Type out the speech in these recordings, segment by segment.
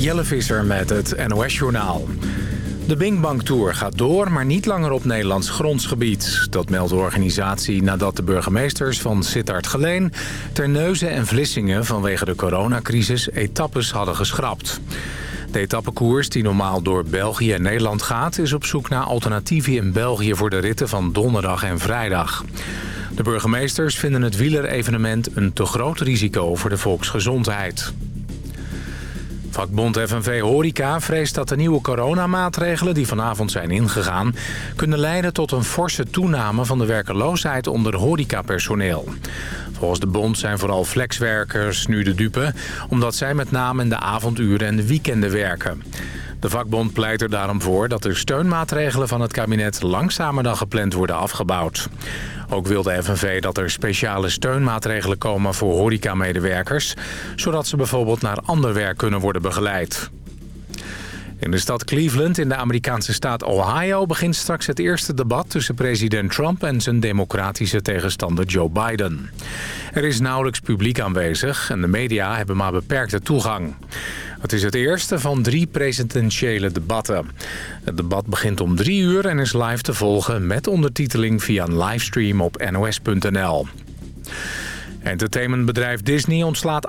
Jelle Visser met het NOS-journaal. De Bing Bang Tour gaat door, maar niet langer op Nederlands grondsgebied. Dat meldt de organisatie nadat de burgemeesters van Sittard Geleen... Terneuzen en Vlissingen vanwege de coronacrisis etappes hadden geschrapt. De etappekoers, die normaal door België en Nederland gaat... is op zoek naar alternatieven in België voor de ritten van donderdag en vrijdag. De burgemeesters vinden het wielerevenement een te groot risico voor de volksgezondheid. Vakbond FNV Horeca vreest dat de nieuwe coronamaatregelen die vanavond zijn ingegaan... kunnen leiden tot een forse toename van de werkeloosheid onder horecapersoneel. Volgens de bond zijn vooral flexwerkers nu de dupe... omdat zij met name in de avonduren en de weekenden werken. De vakbond pleit er daarom voor dat de steunmaatregelen van het kabinet langzamer dan gepland worden afgebouwd. Ook wil de FNV dat er speciale steunmaatregelen komen voor horecamedewerkers... zodat ze bijvoorbeeld naar ander werk kunnen worden begeleid. In de stad Cleveland in de Amerikaanse staat Ohio begint straks het eerste debat tussen president Trump en zijn democratische tegenstander Joe Biden. Er is nauwelijks publiek aanwezig en de media hebben maar beperkte toegang. Het is het eerste van drie presidentiële debatten. Het debat begint om drie uur en is live te volgen met ondertiteling via een livestream op nos.nl. Entertainmentbedrijf Disney ontslaat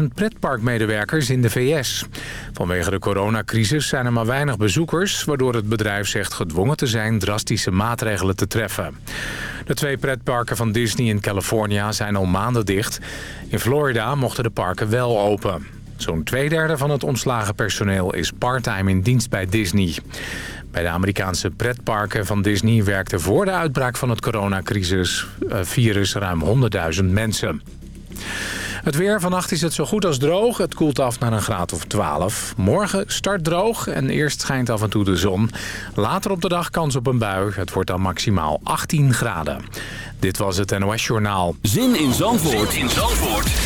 28.000 pretparkmedewerkers in de VS. Vanwege de coronacrisis zijn er maar weinig bezoekers... waardoor het bedrijf zegt gedwongen te zijn drastische maatregelen te treffen. De twee pretparken van Disney in California zijn al maanden dicht. In Florida mochten de parken wel open. Zo'n tweederde van het ontslagen personeel is parttime in dienst bij Disney. Bij de Amerikaanse pretparken van Disney werkten voor de uitbraak van het coronacrisis-virus eh, ruim 100.000 mensen. Het weer, vannacht is het zo goed als droog. Het koelt af naar een graad of 12. Morgen start droog en eerst schijnt af en toe de zon. Later op de dag kans op een bui. Het wordt dan maximaal 18 graden. Dit was het NOS Journaal. Zin in Zandvoort, zin in Zandvoort.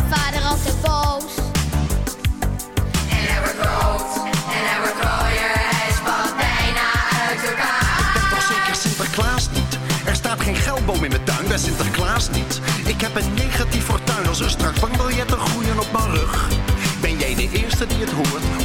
Mijn vader altijd boos. En hij wordt groot, en hij wordt rooier, hij is valt bijna uit elkaar. Ik ben toch zeker Sinterklaas niet? Er staat geen geldboom in mijn tuin bij Sinterklaas niet. Ik heb een negatief fortuin als er straks bankbiljetten groeien op mijn rug. Ben jij de eerste die het hoort?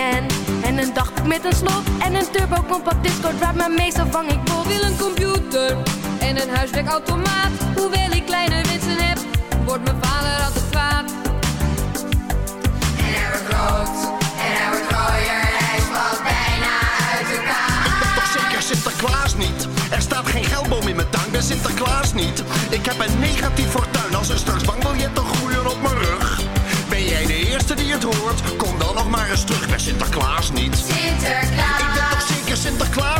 Een Walkman en een dagboek met een slot en een turbo compact disco drive, maar meestal vang ik bot. Wil een computer en een huiswerkautomaat. Hoewel ik kleine wensen heb, wordt mijn vader altijd kwaad. En hij wordt groot en hij wordt gooier, hij valt bijna uit elkaar. Ik ben toch zeker Sinterklaas niet? Er staat geen geldboom in mijn tuin, ben Sinterklaas niet. Ik heb een negatief fortuin als er straks bankbiljetten groeien op mijn eerste die het hoort? Kom dan nog maar eens terug bij Sinterklaas niet. Sinterklaas. Ik ben toch zeker? Sinterklaas.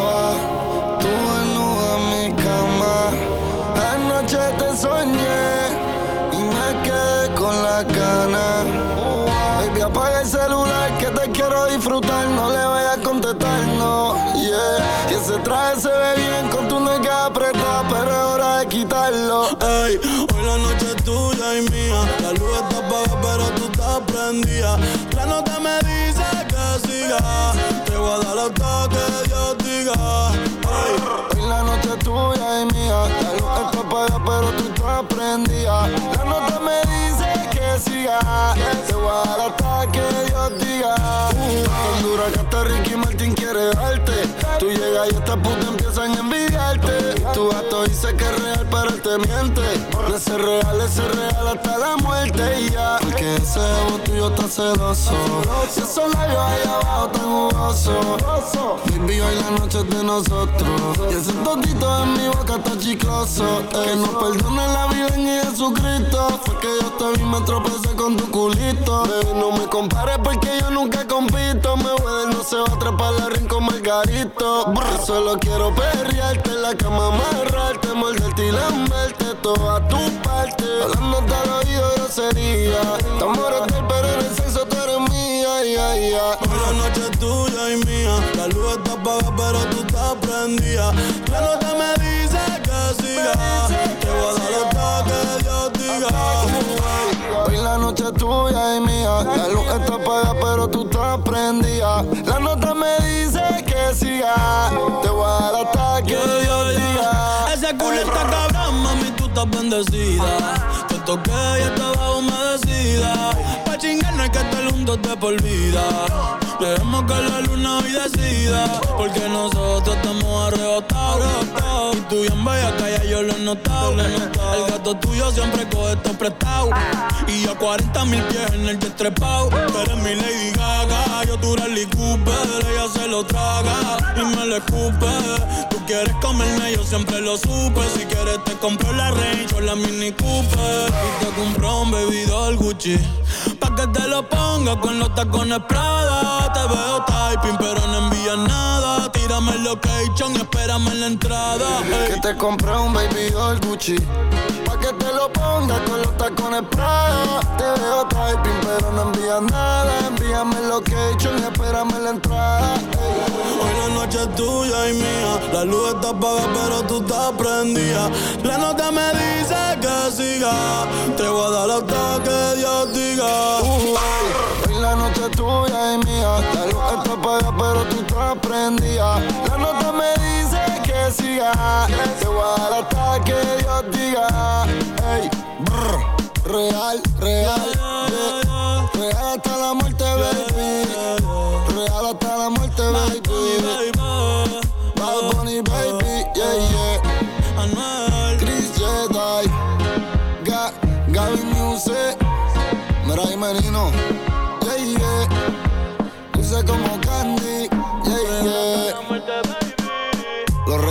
disfrutar, no le vayas a contestar, no, yeah. Que ese traje se ve bien con tu nega apretada, pero es hora de quitarlo. Ey, hoy la noche es tuya y mía. La luz está apagada, pero tú estás prendida. La nota me dice que siga. Te voy a dar hasta que Dios diga. Ey, Hoy la noche es tuya y mía. La luz está apagada, pero tú estás prendida. La nota me dice que siga. Te voy a dar hasta. Dura que hasta Ricky Martin quiere darte. Tú llegas y estas putas empiezan a envidiarte. Tu gato dice que es real, pero él te miente. De ser real, es real hasta la muerte y ya. Porque ese ego tuyo está celoso. Y esos labios ahí abajo tan jugosos. Baby, hoy la noche es de nosotros. Y ese totito en mi boca está chicloso. Que nos perdone la vida en Jesucristo. Que yo te vi, me tropecé con tu culito. Baby, no me compares porque yo nunca compito. Me voy no se va a atrapar la rin con Margarito. Yo solo quiero perrearte en la cama, amarrarte, morderte y lamberte toda tu parte. Hablándote al oído grosería. Estamos del pero en el sexo tú eres mía, ya, ya. hoy la noche es tuya y mía. La luz está apagada, pero tú estás prendida. La nota me dice que siga. Te voy a dar hasta que Dios diga. Hoy la noche es tuya y mía. La luz está apagada, pero tú estás prendida. La nota me dice que siga. Te voy a dar hasta que Dios diga. Ese culo está cabrón, mami, tú estás bendecida. Te toqué y estaba humedecida. Pa' chingar no hay que estar juntos de por vida. Dejemos que la luna hoy decida. Porque nosotros estamos arrebatados. Y tú bien bella, calla, yo lo he notado. El gato tuyo siempre coge esto prestado. Y yo 40 mil pies en el. Tú eres mi Lady Gaga. Yo eres Lee Cooper. Ella se lo traga y me lo escupe. Tú quieres comerme, yo siempre lo supe. Si quieres, te compro la Range o la Mini Cooper. Y te compro un bebido Gucci. Pa' que te lo ponga con los tacones Prada. Te veo typing, pero no envías nada. Tírame el location espérame en la entrada. Que te compré un baby doll Gucci. Pa' que te lo ponga con los tacones Prada. Te veo typing, pero no envías nada. Envíame el location espérame en la entrada. Noche tuya y mía. La luz está apagada, pero tú estás prendida. La nota me dice que siga. Te voy a dar hasta que Dios diga. Uh, la noche tuya y mía. La luz está apagada, pero tú estás prendida. La nota me dice que siga. Te voy a dar hasta que Dios diga. Ey, brr, real, real. Real hasta la muerte, baby. Real hasta la muerte, baby.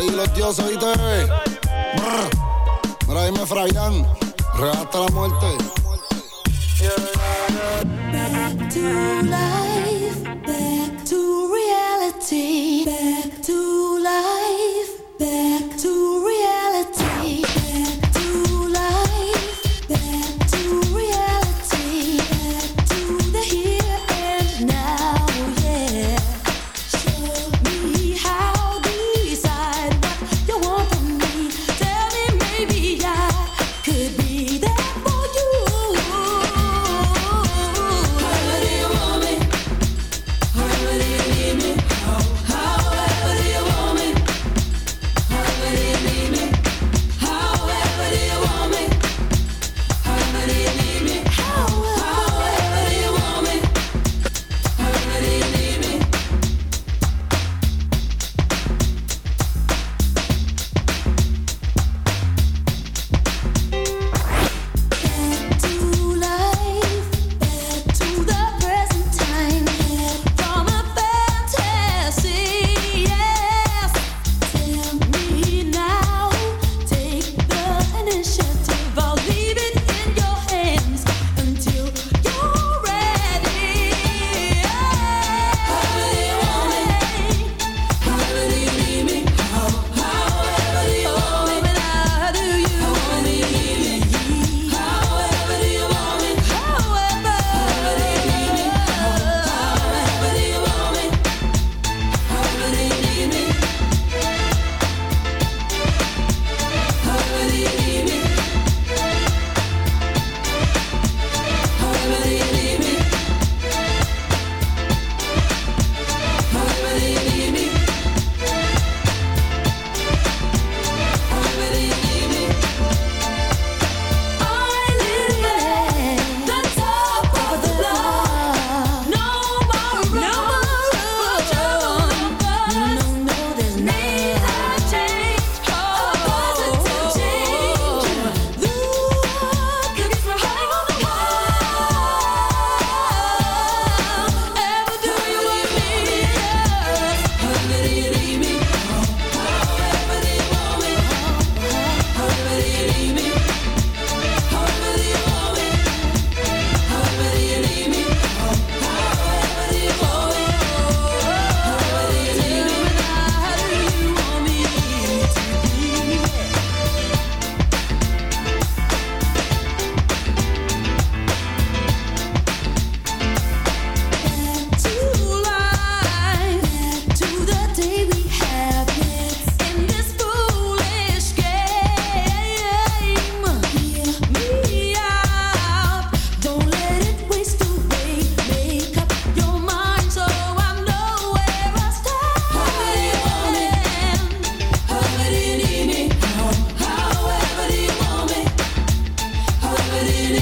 Los reyes y los dioses, ¿oíste? Brr. Mira, dime Frayan, real hasta la muerte. Back to life, back to reality,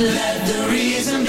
Let the reason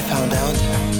I found out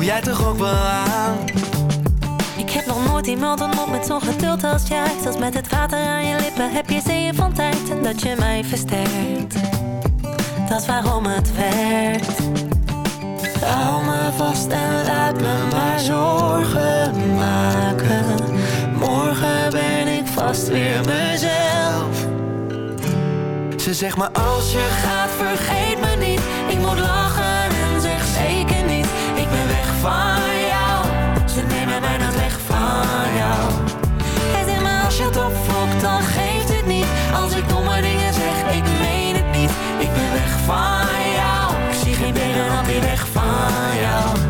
Voel jij toch ook wel aan? Ik heb nog nooit iemand ontmoet met zo'n geduld als jij. Zelfs met het water aan je lippen heb je zeeën van tijd. En dat je mij versterkt. Dat is waarom het werkt. Hou me vast en laat me maar zorgen maken. Morgen ben ik vast weer mezelf. Ze zegt maar als je gaat vergeet me niet. Ik moet lachen ze nemen mij nooit weg van jou. Het zeg maar als je het opfokt, dan geeft het niet. Als ik domme dingen zeg, ik meen het niet. Ik ben weg van jou. Ik zie geen dingen dan weer weg van jou.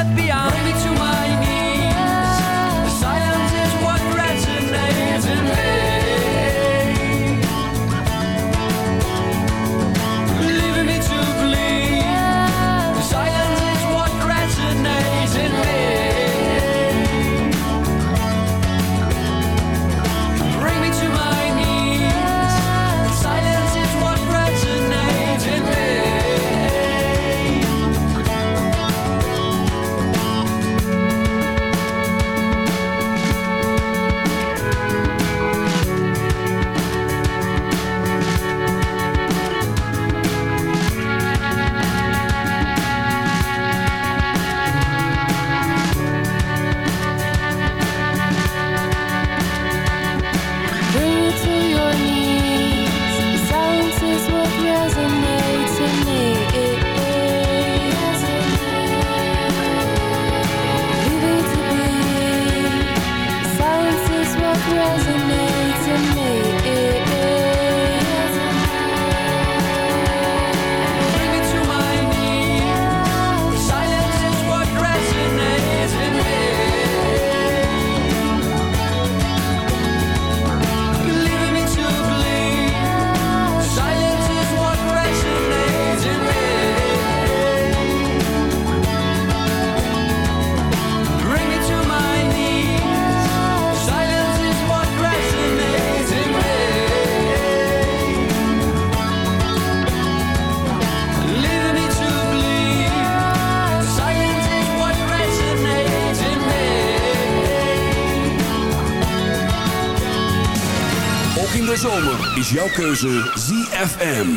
jouw keuze ZFM.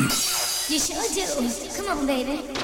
You should do. Come on, baby.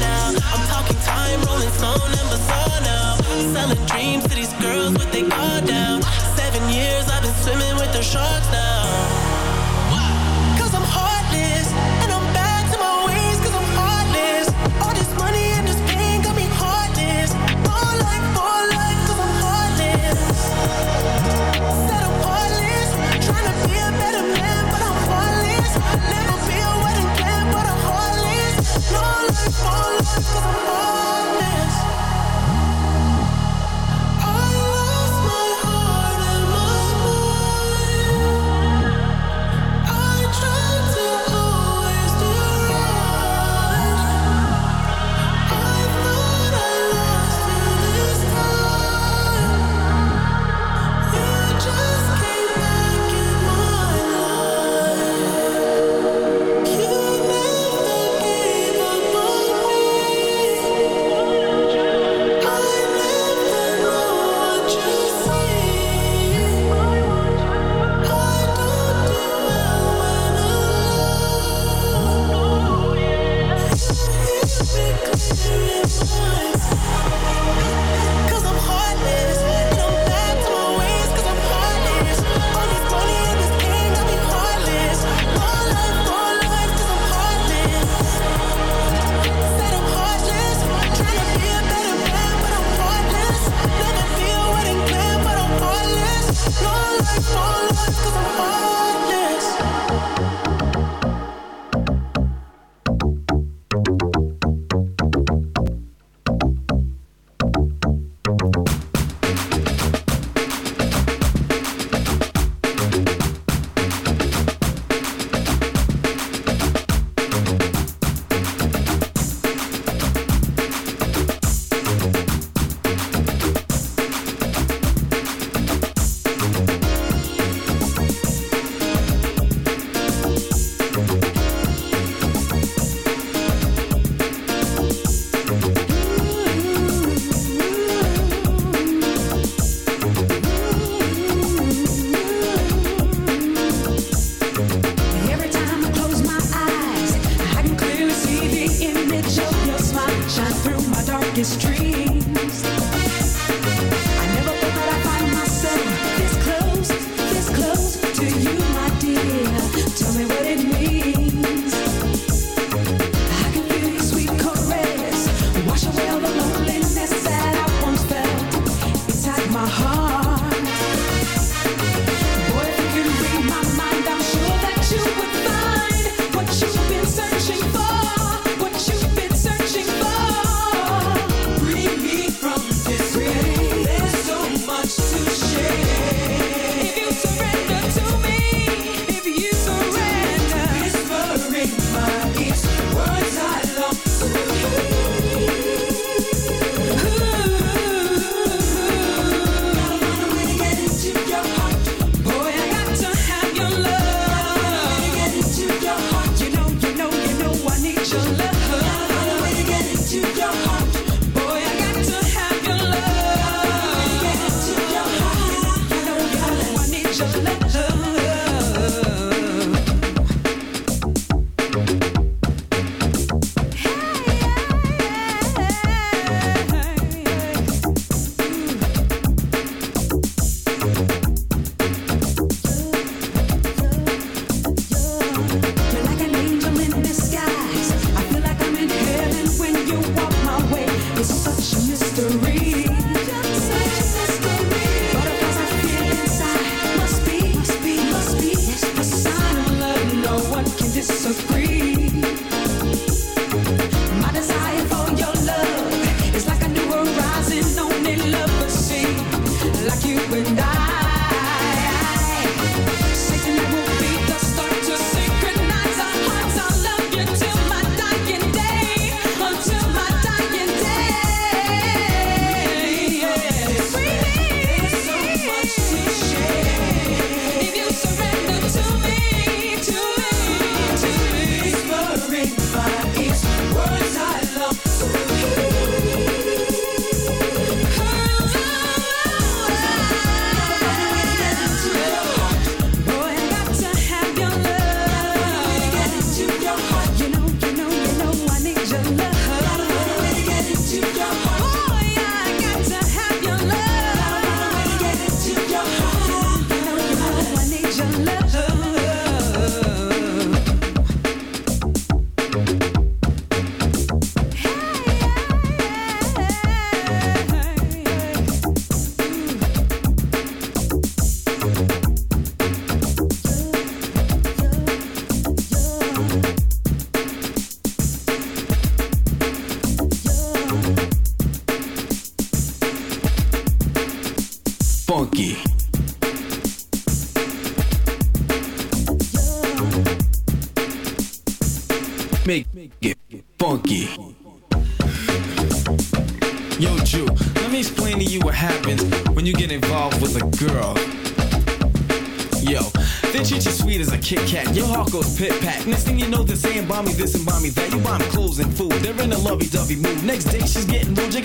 now. I'm talking time, rolling stone and bazaar now. Selling dreams to these girls with they guard down. Seven years I've been swimming with the sharks now.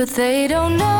but they don't know.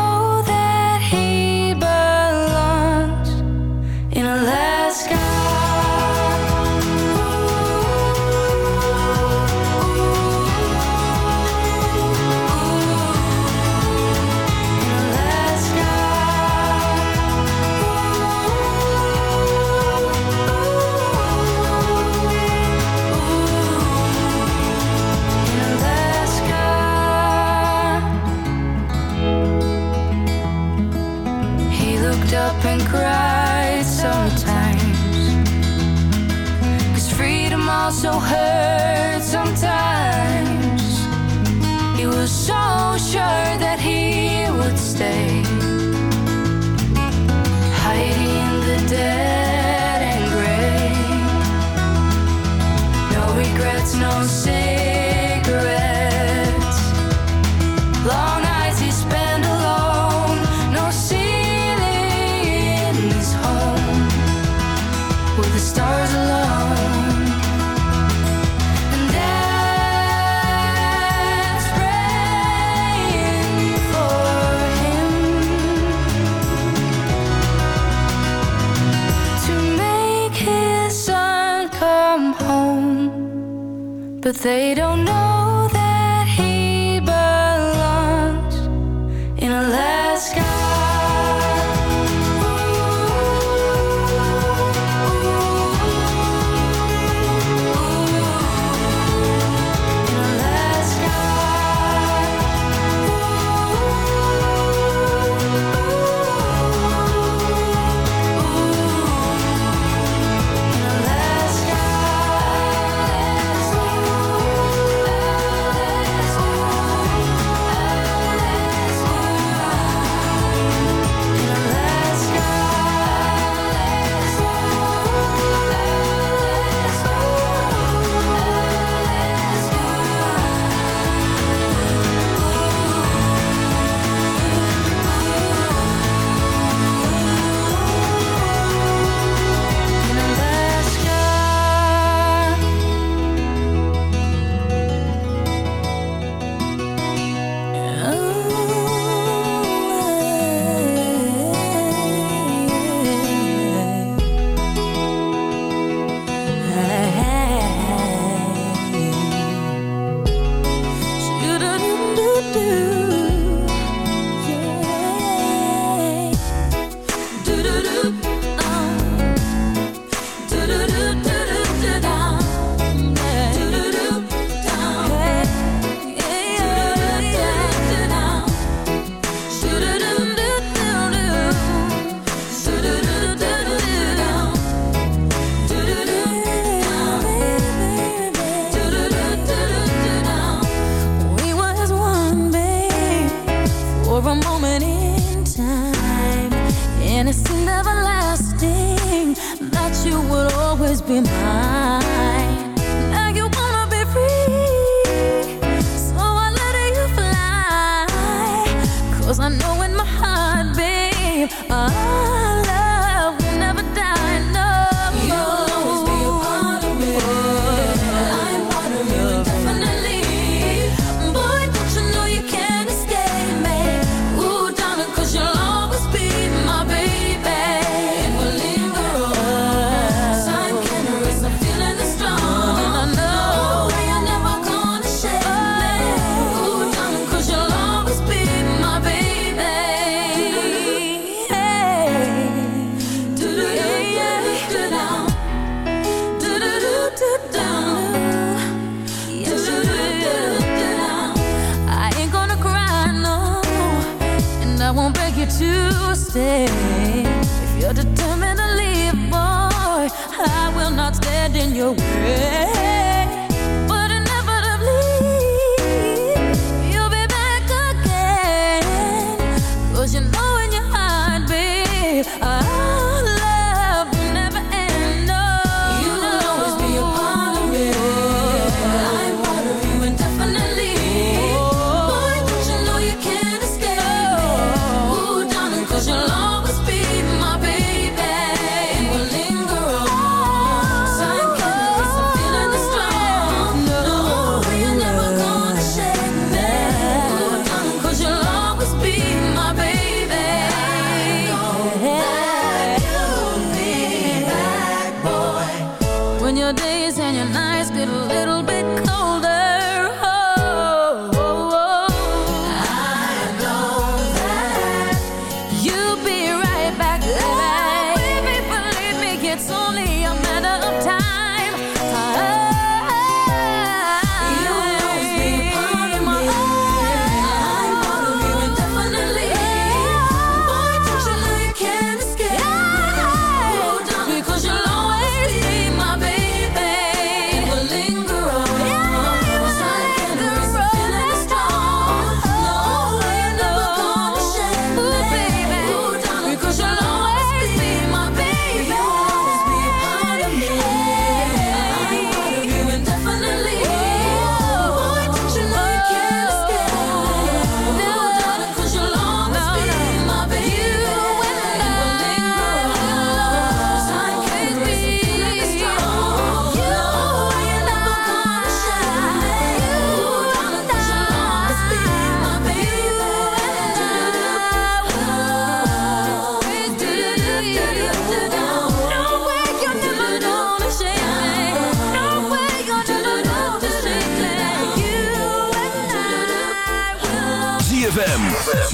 they don't